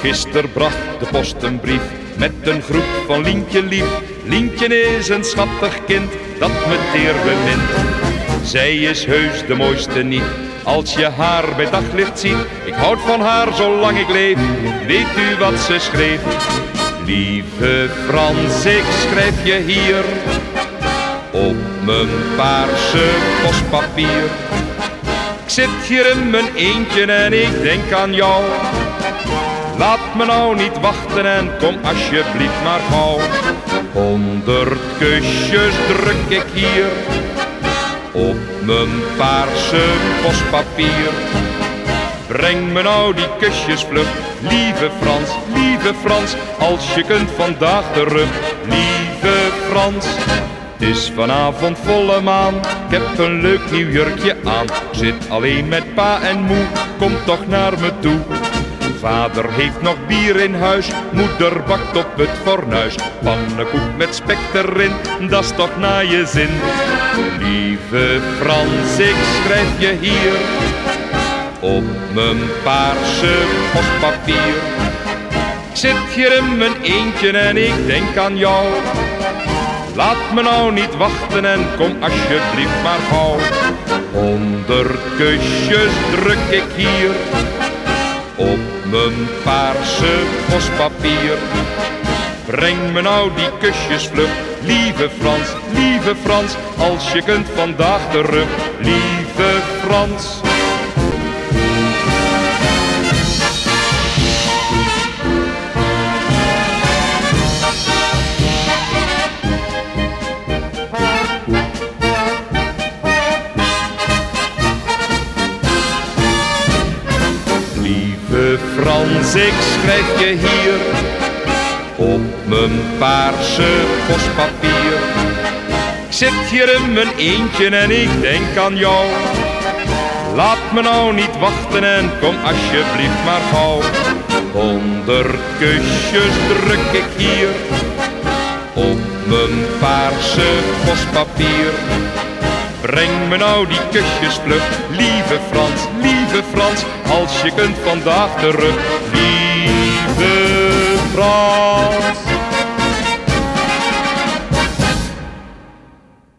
Gisteren bracht de post een brief met een groep van Lientje lief. Lientje is een schattig kind dat me teer bemint. Zij is heus de mooiste niet, als je haar bij daglicht ziet. Ik houd van haar zolang ik leef, weet u wat ze schreef? Lieve Frans, ik schrijf je hier op mijn paarse postpapier. Ik zit hier in mijn eentje en ik denk aan jou. Laat me nou niet wachten en kom alsjeblieft maar gauw. Honderd kusjes druk ik hier op mijn paarse postpapier. Breng me nou die kusjes vlug, lieve Frans, lieve Frans, als je kunt vandaag terug, lieve Frans. Het is vanavond volle maan, ik heb een leuk nieuw jurkje aan. Zit alleen met pa en moe, kom toch naar me toe. Vader heeft nog bier in huis, moeder bakt op het fornuis. Pannenkoek met spek erin, dat is toch naar je zin. Lieve Frans, ik schrijf je hier op mijn paarse postpapier. Ik zit hier in mijn eentje en ik denk aan jou. Laat me nou niet wachten en kom alsjeblieft maar gauw. Honderd kusjes druk ik hier op mijn paarse postpapier. Breng me nou die kusjes vlug, lieve Frans, lieve Frans, als je kunt vandaag terug, lieve Frans. Lieve Frans, ik schrijf je hier op mijn paarse postpapier. Ik zit hier in mijn eentje en ik denk aan jou. Laat me nou niet wachten en kom alsjeblieft maar gauw. Honderd kusjes druk ik hier op mijn paarse postpapier. Breng me nou die kusjes vlug, lieve Frans, lieve Frans, als je kunt vandaag terug, lieve Frans.